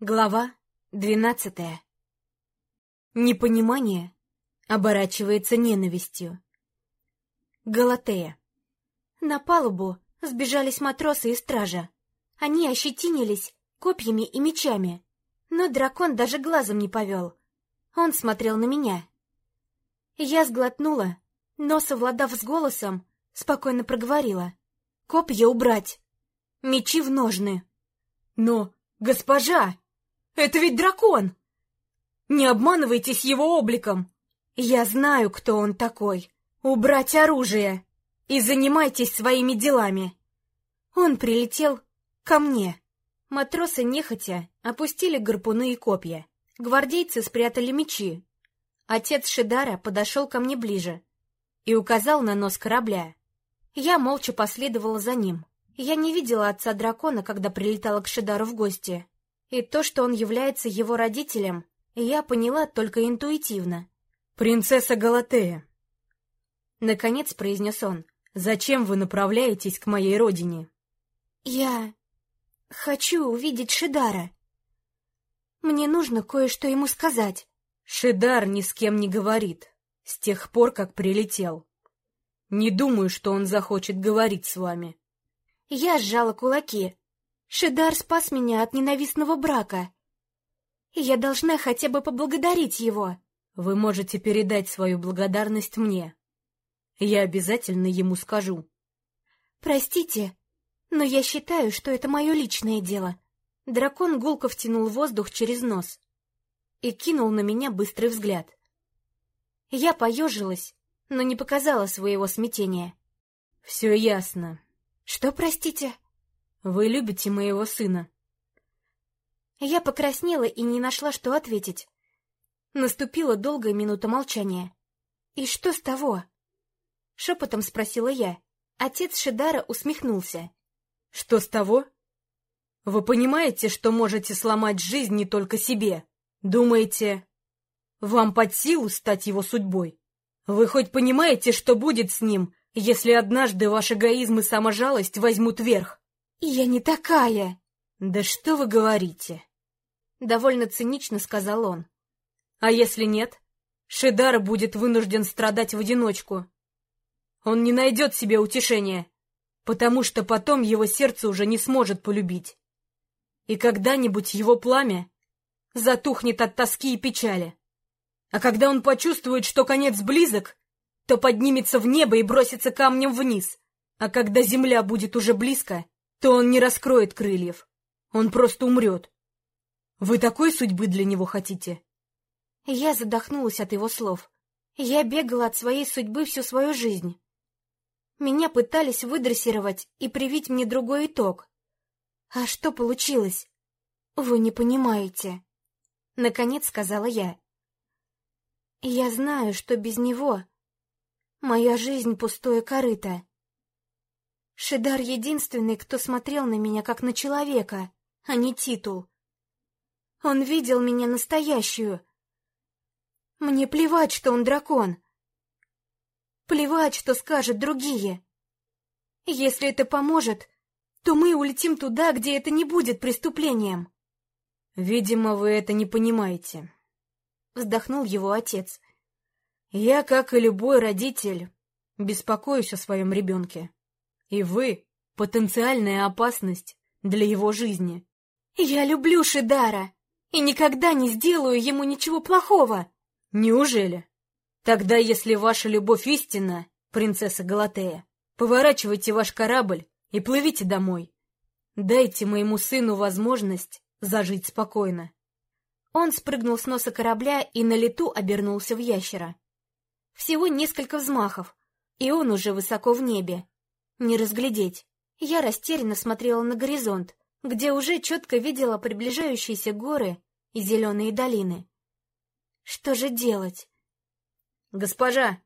Глава двенадцатая Непонимание оборачивается ненавистью. Галатея. На палубу сбежались матросы и стража. Они ощетинились копьями и мечами, но дракон даже глазом не повел. Он смотрел на меня. Я сглотнула, но, совладав с голосом, спокойно проговорила. «Копья убрать! Мечи в ножны!» «Но, госпожа!» Это ведь дракон! Не обманывайтесь его обликом! Я знаю, кто он такой. Убрать оружие и занимайтесь своими делами. Он прилетел ко мне. Матросы нехотя опустили гарпуны и копья. Гвардейцы спрятали мечи. Отец Шидара подошел ко мне ближе и указал на нос корабля. Я молча последовала за ним. Я не видела отца дракона, когда прилетала к Шидару в гости. И то, что он является его родителем, я поняла только интуитивно. «Принцесса Галатея!» Наконец произнес он. «Зачем вы направляетесь к моей родине?» «Я хочу увидеть Шидара. Мне нужно кое-что ему сказать». «Шидар ни с кем не говорит, с тех пор, как прилетел. Не думаю, что он захочет говорить с вами». Я сжала кулаки. Шидар спас меня от ненавистного брака. И я должна хотя бы поблагодарить его. Вы можете передать свою благодарность мне. Я обязательно ему скажу. Простите, но я считаю, что это мое личное дело. Дракон гулко втянул воздух через нос и кинул на меня быстрый взгляд. Я поежилась, но не показала своего смятения. «Все ясно». «Что, простите?» Вы любите моего сына?» Я покраснела и не нашла, что ответить. Наступила долгая минута молчания. «И что с того?» Шепотом спросила я. Отец Шидара усмехнулся. «Что с того? Вы понимаете, что можете сломать жизнь не только себе? Думаете, вам под силу стать его судьбой? Вы хоть понимаете, что будет с ним, если однажды ваш эгоизм и саможалость возьмут верх?» «Я не такая!» «Да что вы говорите?» Довольно цинично сказал он. «А если нет? Шидар будет вынужден страдать в одиночку. Он не найдет себе утешения, потому что потом его сердце уже не сможет полюбить. И когда-нибудь его пламя затухнет от тоски и печали. А когда он почувствует, что конец близок, то поднимется в небо и бросится камнем вниз. А когда земля будет уже близко, то он не раскроет крыльев. Он просто умрет. Вы такой судьбы для него хотите? Я задохнулась от его слов. Я бегала от своей судьбы всю свою жизнь. Меня пытались выдрессировать и привить мне другой итог. А что получилось? Вы не понимаете. Наконец сказала я. Я знаю, что без него моя жизнь пустое корыто. Шидар единственный, кто смотрел на меня как на человека, а не титул. Он видел меня настоящую. Мне плевать, что он дракон. Плевать, что скажут другие. Если это поможет, то мы улетим туда, где это не будет преступлением. Видимо, вы это не понимаете. Вздохнул его отец. Я, как и любой родитель, беспокоюсь о своем ребенке. И вы — потенциальная опасность для его жизни. Я люблю Шидара и никогда не сделаю ему ничего плохого. Неужели? Тогда, если ваша любовь истинна, принцесса Галатея, поворачивайте ваш корабль и плывите домой. Дайте моему сыну возможность зажить спокойно. Он спрыгнул с носа корабля и на лету обернулся в ящера. Всего несколько взмахов, и он уже высоко в небе, не разглядеть. Я растерянно смотрела на горизонт, где уже четко видела приближающиеся горы и зеленые долины. Что же делать? «Госпожа!»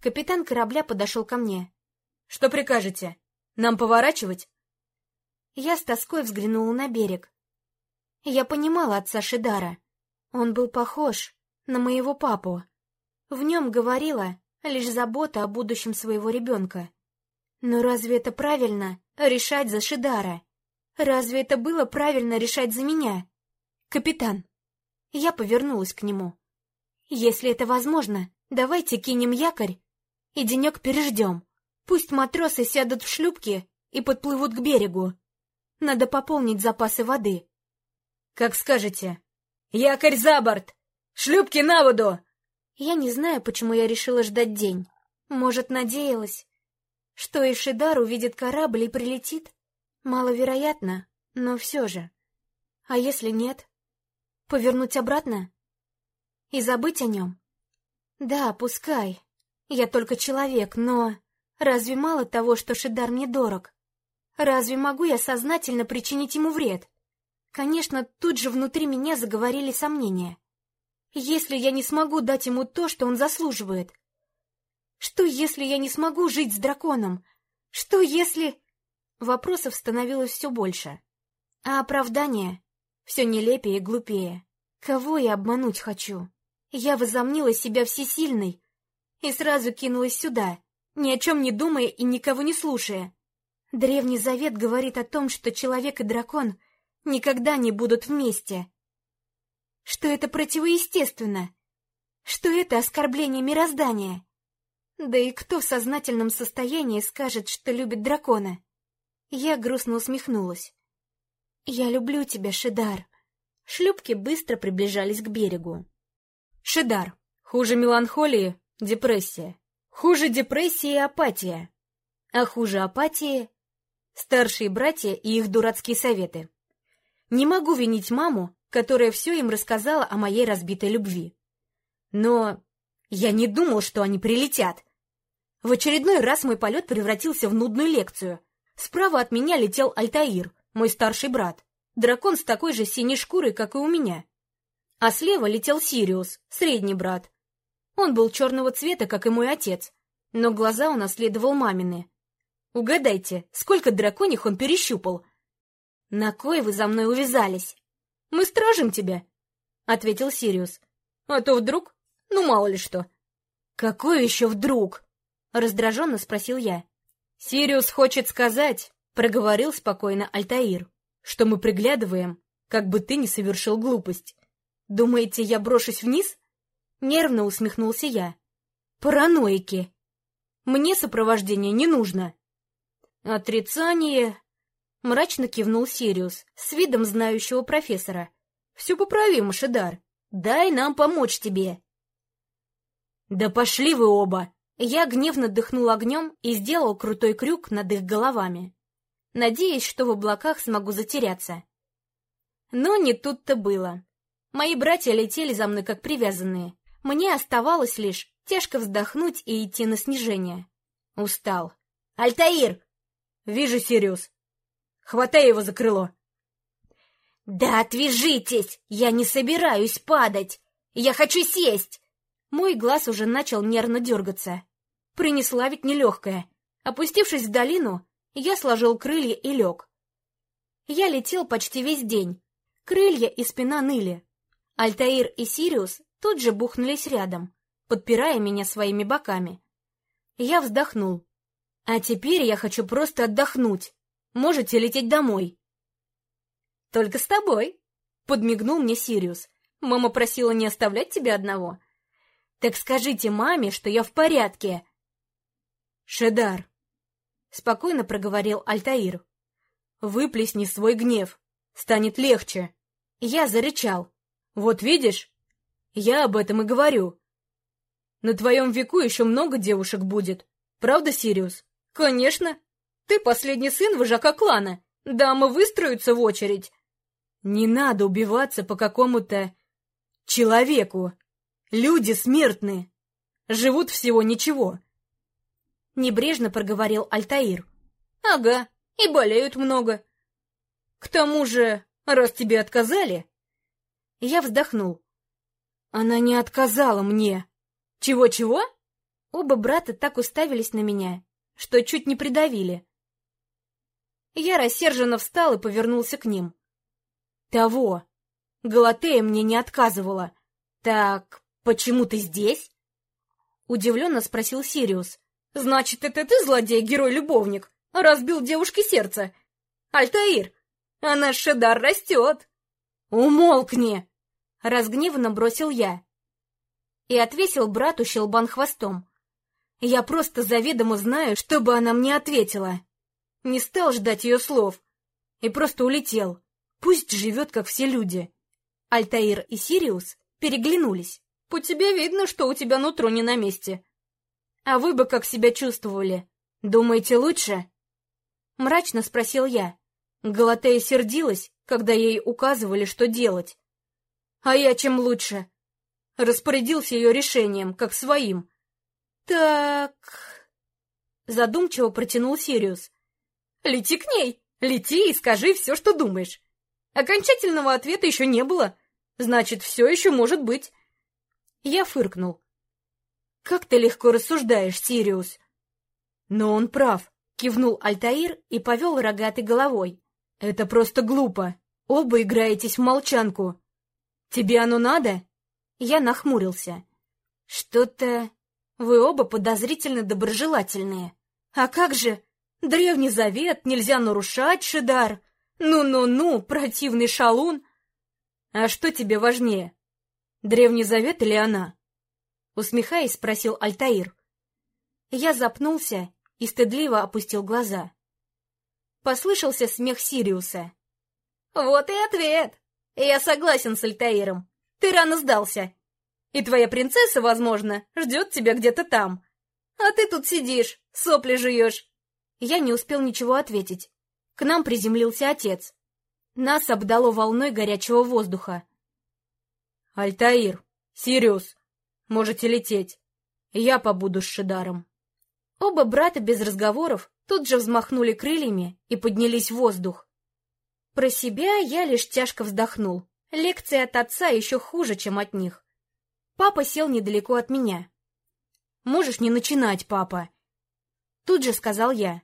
Капитан корабля подошел ко мне. «Что прикажете? Нам поворачивать?» Я с тоской взглянула на берег. Я понимала отца Шидара. Он был похож на моего папу. В нем говорила лишь забота о будущем своего ребенка. Но разве это правильно — решать за Шидара? Разве это было правильно решать за меня? Капитан, я повернулась к нему. Если это возможно, давайте кинем якорь и денек переждем. Пусть матросы сядут в шлюпки и подплывут к берегу. Надо пополнить запасы воды. Как скажете. Якорь за борт! Шлюпки на воду! Я не знаю, почему я решила ждать день. Может, надеялась, что Ишидар увидит корабль и прилетит? Маловероятно, но все же. А если нет? Повернуть обратно? И забыть о нем? Да, пускай. Я только человек, но... Разве мало того, что Шидар мне дорог? Разве могу я сознательно причинить ему вред? Конечно, тут же внутри меня заговорили сомнения. Если я не смогу дать ему то, что он заслуживает? Что, если я не смогу жить с драконом? Что, если... Вопросов становилось все больше. А оправдание все нелепее и глупее. Кого я обмануть хочу? Я возомнила себя всесильной и сразу кинулась сюда, ни о чем не думая и никого не слушая. Древний Завет говорит о том, что человек и дракон никогда не будут вместе. Что это противоестественно. Что это оскорбление мироздания. Да и кто в сознательном состоянии скажет, что любит дракона? Я грустно усмехнулась. «Я люблю тебя, Шидар». Шлюпки быстро приближались к берегу. Шидар. Хуже меланхолии — депрессия. Хуже депрессии — апатия. А хуже апатии — старшие братья и их дурацкие советы. Не могу винить маму, которая все им рассказала о моей разбитой любви. Но я не думал, что они прилетят. В очередной раз мой полет превратился в нудную лекцию. Справа от меня летел Альтаир, мой старший брат, дракон с такой же синей шкурой, как и у меня. А слева летел Сириус, средний брат. Он был черного цвета, как и мой отец, но глаза унаследовал мамины. Угадайте, сколько драконих он перещупал? На кой вы за мной увязались? Мы стражим тебя, — ответил Сириус. А то вдруг, ну мало ли что. Какой еще вдруг? — раздраженно спросил я. «Сириус хочет сказать», — проговорил спокойно Альтаир, «что мы приглядываем, как бы ты не совершил глупость. Думаете, я брошусь вниз?» Нервно усмехнулся я. «Параноики! Мне сопровождение не нужно!» «Отрицание!» — мрачно кивнул Сириус, с видом знающего профессора. «Все поправимо, Шидар. Дай нам помочь тебе!» «Да пошли вы оба!» Я гневно дыхнул огнем и сделал крутой крюк над их головами, надеясь, что в облаках смогу затеряться. Но не тут-то было. Мои братья летели за мной как привязанные. Мне оставалось лишь тяжко вздохнуть и идти на снижение. Устал. «Альтаир!» «Вижу, Сириус. Хватай его за крыло!» «Да отвяжитесь! Я не собираюсь падать! Я хочу сесть!» Мой глаз уже начал нервно дергаться. Принесла ведь нелегкая. Опустившись в долину, я сложил крылья и лег. Я летел почти весь день. Крылья и спина ныли. Альтаир и Сириус тут же бухнулись рядом, подпирая меня своими боками. Я вздохнул. А теперь я хочу просто отдохнуть. Можете лететь домой. Только с тобой, подмигнул мне Сириус. Мама просила не оставлять тебя одного. Так скажите маме, что я в порядке, «Шедар!» — спокойно проговорил Альтаир. «Выплесни свой гнев. Станет легче». Я зарычал. «Вот видишь? Я об этом и говорю. На твоем веку еще много девушек будет. Правда, Сириус?» «Конечно. Ты последний сын вожака клана. Дамы выстроятся в очередь». «Не надо убиваться по какому-то человеку. Люди смертны. Живут всего ничего. Небрежно проговорил Альтаир. Ага, и болеют много. К тому же, раз тебе отказали... Я вздохнул. Она не отказала мне. Чего-чего? Оба брата так уставились на меня, что чуть не придавили. Я рассерженно встал и повернулся к ним. Того. Галатея мне не отказывала. Так, почему ты здесь? Удивленно спросил Сириус. Значит, это ты, злодей, герой-любовник, разбил девушке сердце? Альтаир, а наш Шедар растет. «Умолкни!» — разгневанно бросил я. И отвесил брату щелбан хвостом. Я просто заведомо знаю, что бы она мне ответила. Не стал ждать ее слов. И просто улетел. Пусть живет, как все люди. Альтаир и Сириус переглянулись. По тебе видно, что у тебя нутро не на месте. А вы бы как себя чувствовали? Думаете, лучше? Мрачно спросил я. Галатея сердилась, когда ей указывали, что делать. А я чем лучше? Распорядился ее решением, как своим. Так... Задумчиво протянул Сириус. Лети к ней, лети и скажи все, что думаешь. Окончательного ответа еще не было. Значит, все еще может быть. Я фыркнул. «Как ты легко рассуждаешь, Сириус!» «Но он прав», — кивнул Альтаир и повел рогатой головой. «Это просто глупо. Оба играетесь в молчанку. Тебе оно надо?» Я нахмурился. «Что-то... Вы оба подозрительно доброжелательные. А как же? Древний завет нельзя нарушать, Шидар. Ну-ну-ну, противный шалун. А что тебе важнее, Древний Завет или она? Усмехаясь, спросил Альтаир. Я запнулся и стыдливо опустил глаза. Послышался смех Сириуса. Вот и ответ. Я согласен с Альтаиром. Ты рано сдался. И твоя принцесса, возможно, ждет тебя где-то там. А ты тут сидишь, сопли жуешь. Я не успел ничего ответить. К нам приземлился отец. Нас обдало волной горячего воздуха. «Альтаир, Сириус, можете лететь. Я побуду с Шидаром». Оба брата без разговоров тут же взмахнули крыльями и поднялись в воздух. Про себя я лишь тяжко вздохнул. Лекции от отца еще хуже, чем от них. Папа сел недалеко от меня. «Можешь не начинать, папа?» Тут же сказал я.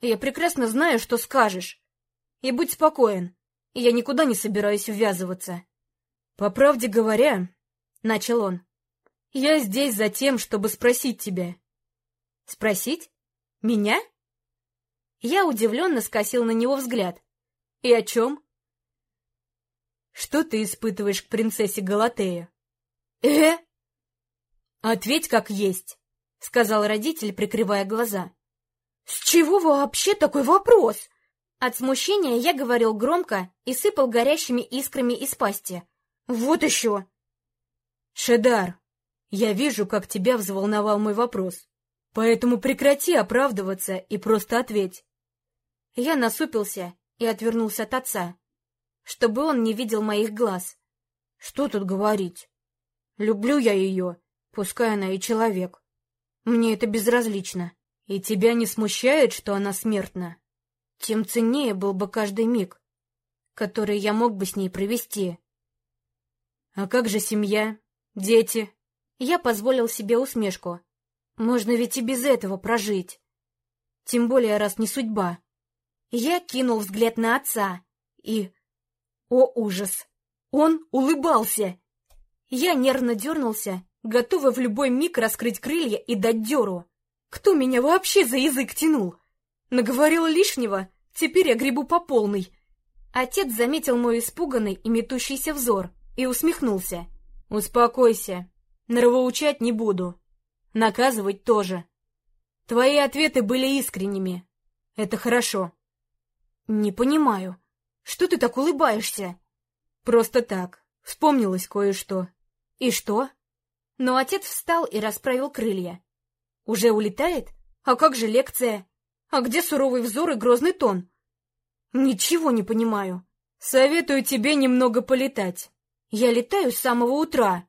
«Я прекрасно знаю, что скажешь. И будь спокоен, я никуда не собираюсь ввязываться». «По правде говоря», — начал он, — «я здесь за тем, чтобы спросить тебя». «Спросить? Меня?» Я удивленно скосил на него взгляд. «И о чем?» «Что ты испытываешь к принцессе Галатея?» «Э?» «Ответь как есть», — сказал родитель, прикрывая глаза. «С чего вообще такой вопрос?» От смущения я говорил громко и сыпал горящими искрами из пасти. Вот еще! Шедар, я вижу, как тебя взволновал мой вопрос. Поэтому прекрати оправдываться и просто ответь. Я насупился и отвернулся от отца, чтобы он не видел моих глаз. Что тут говорить? Люблю я ее, пускай она и человек. Мне это безразлично. И тебя не смущает, что она смертна? Тем ценнее был бы каждый миг, который я мог бы с ней провести. А как же семья? Дети? Я позволил себе усмешку. Можно ведь и без этого прожить. Тем более, раз не судьба. Я кинул взгляд на отца и... О, ужас! Он улыбался! Я нервно дернулся, готовый в любой миг раскрыть крылья и дать деру. Кто меня вообще за язык тянул? Наговорил лишнего, теперь я грибу по полной. Отец заметил мой испуганный и метущийся взор и усмехнулся. «Успокойся. Нравоучать не буду. Наказывать тоже. Твои ответы были искренними. Это хорошо». «Не понимаю. Что ты так улыбаешься?» «Просто так. Вспомнилось кое-что». «И что?» Но отец встал и расправил крылья. «Уже улетает? А как же лекция? А где суровый взор и грозный тон?» «Ничего не понимаю. Советую тебе немного полетать». Я летаю с самого утра,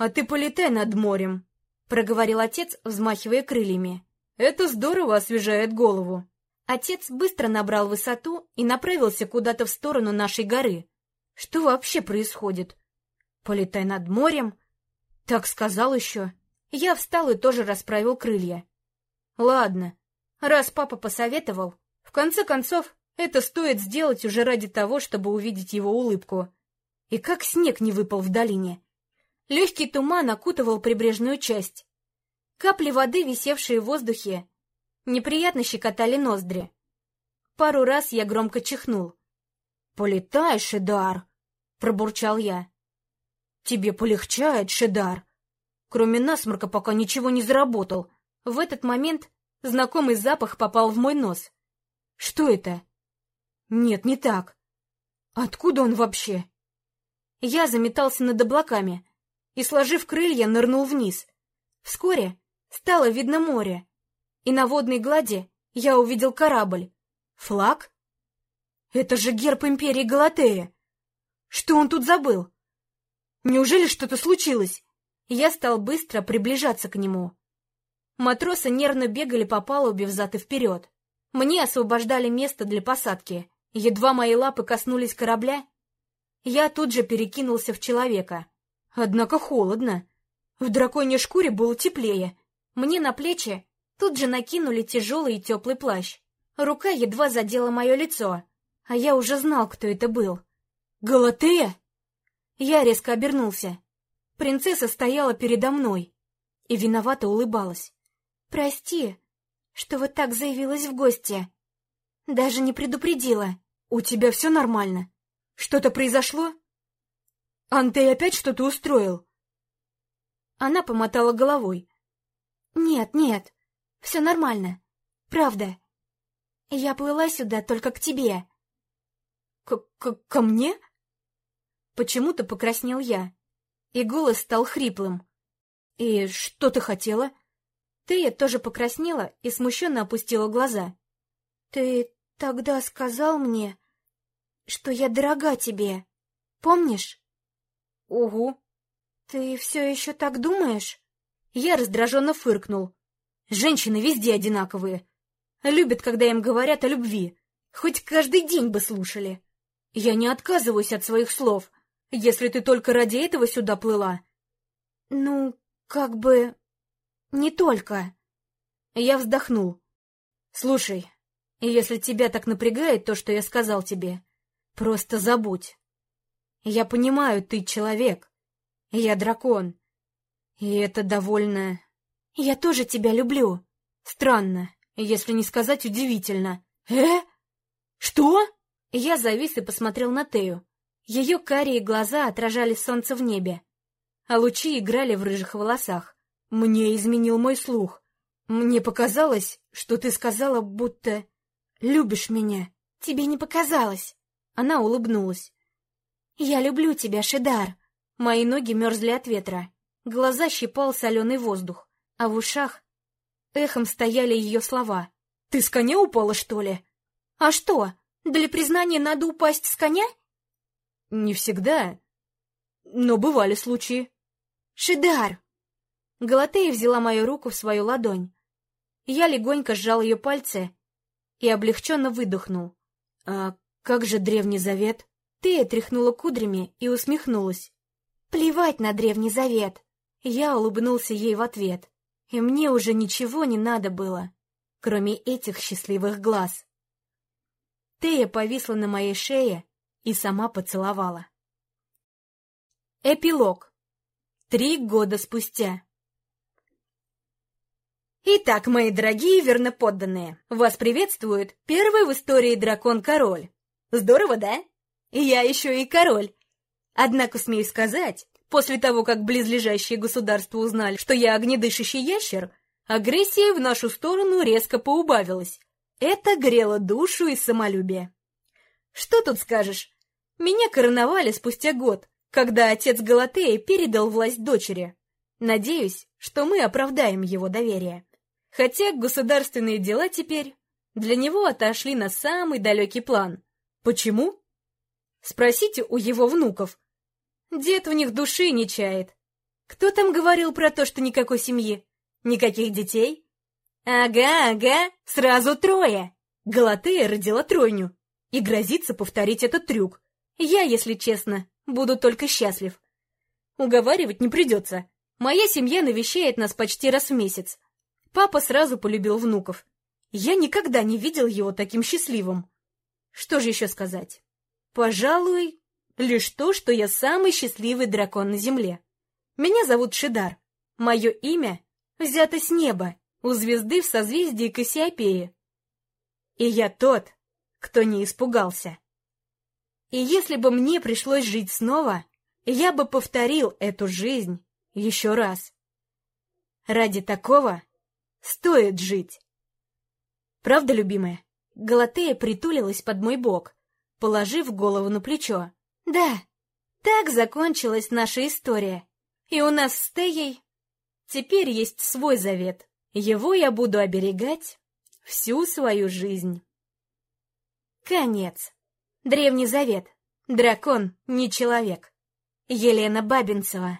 а ты полетай над морем, — проговорил отец, взмахивая крыльями. Это здорово освежает голову. Отец быстро набрал высоту и направился куда-то в сторону нашей горы. Что вообще происходит? Полетай над морем? Так сказал еще. Я встал и тоже расправил крылья. Ладно, раз папа посоветовал, в конце концов, это стоит сделать уже ради того, чтобы увидеть его улыбку. И как снег не выпал в долине. Легкий туман окутывал прибрежную часть. Капли воды, висевшие в воздухе, неприятно щекотали ноздри. Пару раз я громко чихнул. «Полетай, Шедар!» пробурчал я. Тебе полегчает, Шедар. Кроме насморка пока ничего не заработал. В этот момент знакомый запах попал в мой нос. Что это? Нет, не так. Откуда он вообще? Я заметался над облаками и, сложив крылья, нырнул вниз. Вскоре стало видно море, и на водной глади я увидел корабль. Флаг? Это же герб империи Галатея. Что он тут забыл? Неужели что-то случилось? Я стал быстро приближаться к нему. Матросы нервно бегали по палубе взад и вперед. Мне освобождали место для посадки. Едва мои лапы коснулись корабля, я тут же перекинулся в человека. Однако холодно. В драконьей шкуре было теплее. Мне на плечи тут же накинули тяжелый и теплый плащ. Рука едва задела мое лицо, а я уже знал, кто это был. «Галатея?» Я резко обернулся. Принцесса стояла передо мной и виновато улыбалась. «Прости, что вот так заявилась в гости. Даже не предупредила. У тебя все нормально? Что-то произошло? Антей опять что-то устроил?» Она помотала головой. «Нет, нет, все нормально. Правда. Я плыла сюда только к тебе». К -к «Ко мне?» Почему-то покраснел я, и голос стал хриплым. «И что ты хотела?» Тея тоже покраснела и смущенно опустила глаза. «Ты тогда сказал мне, что я дорога тебе, помнишь?» «Угу». «Ты все еще так думаешь?» Я раздраженно фыркнул. «Женщины везде одинаковые. Любят, когда им говорят о любви. Хоть каждый день бы слушали. Я не отказываюсь от своих слов, если ты только ради этого сюда плыла». «Ну, как бы...» Не только. Я вздохнул. Слушай, если тебя так напрягает то, что я сказал тебе, просто забудь. Я понимаю, ты человек. Я дракон. И это довольно... Я тоже тебя люблю. Странно, если не сказать удивительно. Э? Что? Я завис и посмотрел на Тею. Ее карие глаза отражали солнце в небе, а лучи играли в рыжих волосах. Мне изменил мой слух. Мне показалось, что ты сказала, будто любишь меня. Тебе не показалось. Она улыбнулась. Я люблю тебя, Шидар. Мои ноги мерзли от ветра. Глаза щипал соленый воздух, а в ушах эхом стояли ее слова. Ты с коня упала, что ли? А что, для признания надо упасть с коня? Не всегда, но бывали случаи. Шидар, Галатея взяла мою руку в свою ладонь. Я легонько сжал ее пальцы и облегченно выдохнул. «А как же Древний Завет?» Тея тряхнула кудрями и усмехнулась. «Плевать на Древний Завет!» Я улыбнулся ей в ответ, и мне уже ничего не надо было, кроме этих счастливых глаз. Тея повисла на моей шее и сама поцеловала. Эпилог. Три года спустя. Итак, мои дорогие верноподданные, вас приветствует первый в истории дракон-король. Здорово, да? Я еще и король. Однако, смею сказать, после того, как близлежащие государства узнали, что я огнедышащий ящер, агрессия в нашу сторону резко поубавилась. Это грело душу и самолюбие. Что тут скажешь? Меня короновали спустя год, когда отец Галатея передал власть дочери. Надеюсь, что мы оправдаем его доверие. Хотя государственные дела теперь для него отошли на самый далекий план. Почему? Спросите у его внуков. Дед в них души не чает. Кто там говорил про то, что никакой семьи? Никаких детей? Ага, ага, сразу трое. Галатея родила тройню и грозится повторить этот трюк. Я, если честно, буду только счастлив. Уговаривать не придется. Моя семья навещает нас почти раз в месяц. Папа сразу полюбил внуков. Я никогда не видел его таким счастливым. Что же еще сказать? Пожалуй, лишь то, что я самый счастливый дракон на земле. Меня зовут Шидар. Мое имя взято с неба, у звезды в созвездии Кассиопеи. И я тот, кто не испугался. И если бы мне пришлось жить снова, я бы повторил эту жизнь еще раз. Ради такого стоит жить. Правда, любимая? Галатея притулилась под мой бок, положив голову на плечо. Да, так закончилась наша история. И у нас с Теей теперь есть свой завет. Его я буду оберегать всю свою жизнь. Конец. Древний завет. Дракон не человек. Елена Бабинцева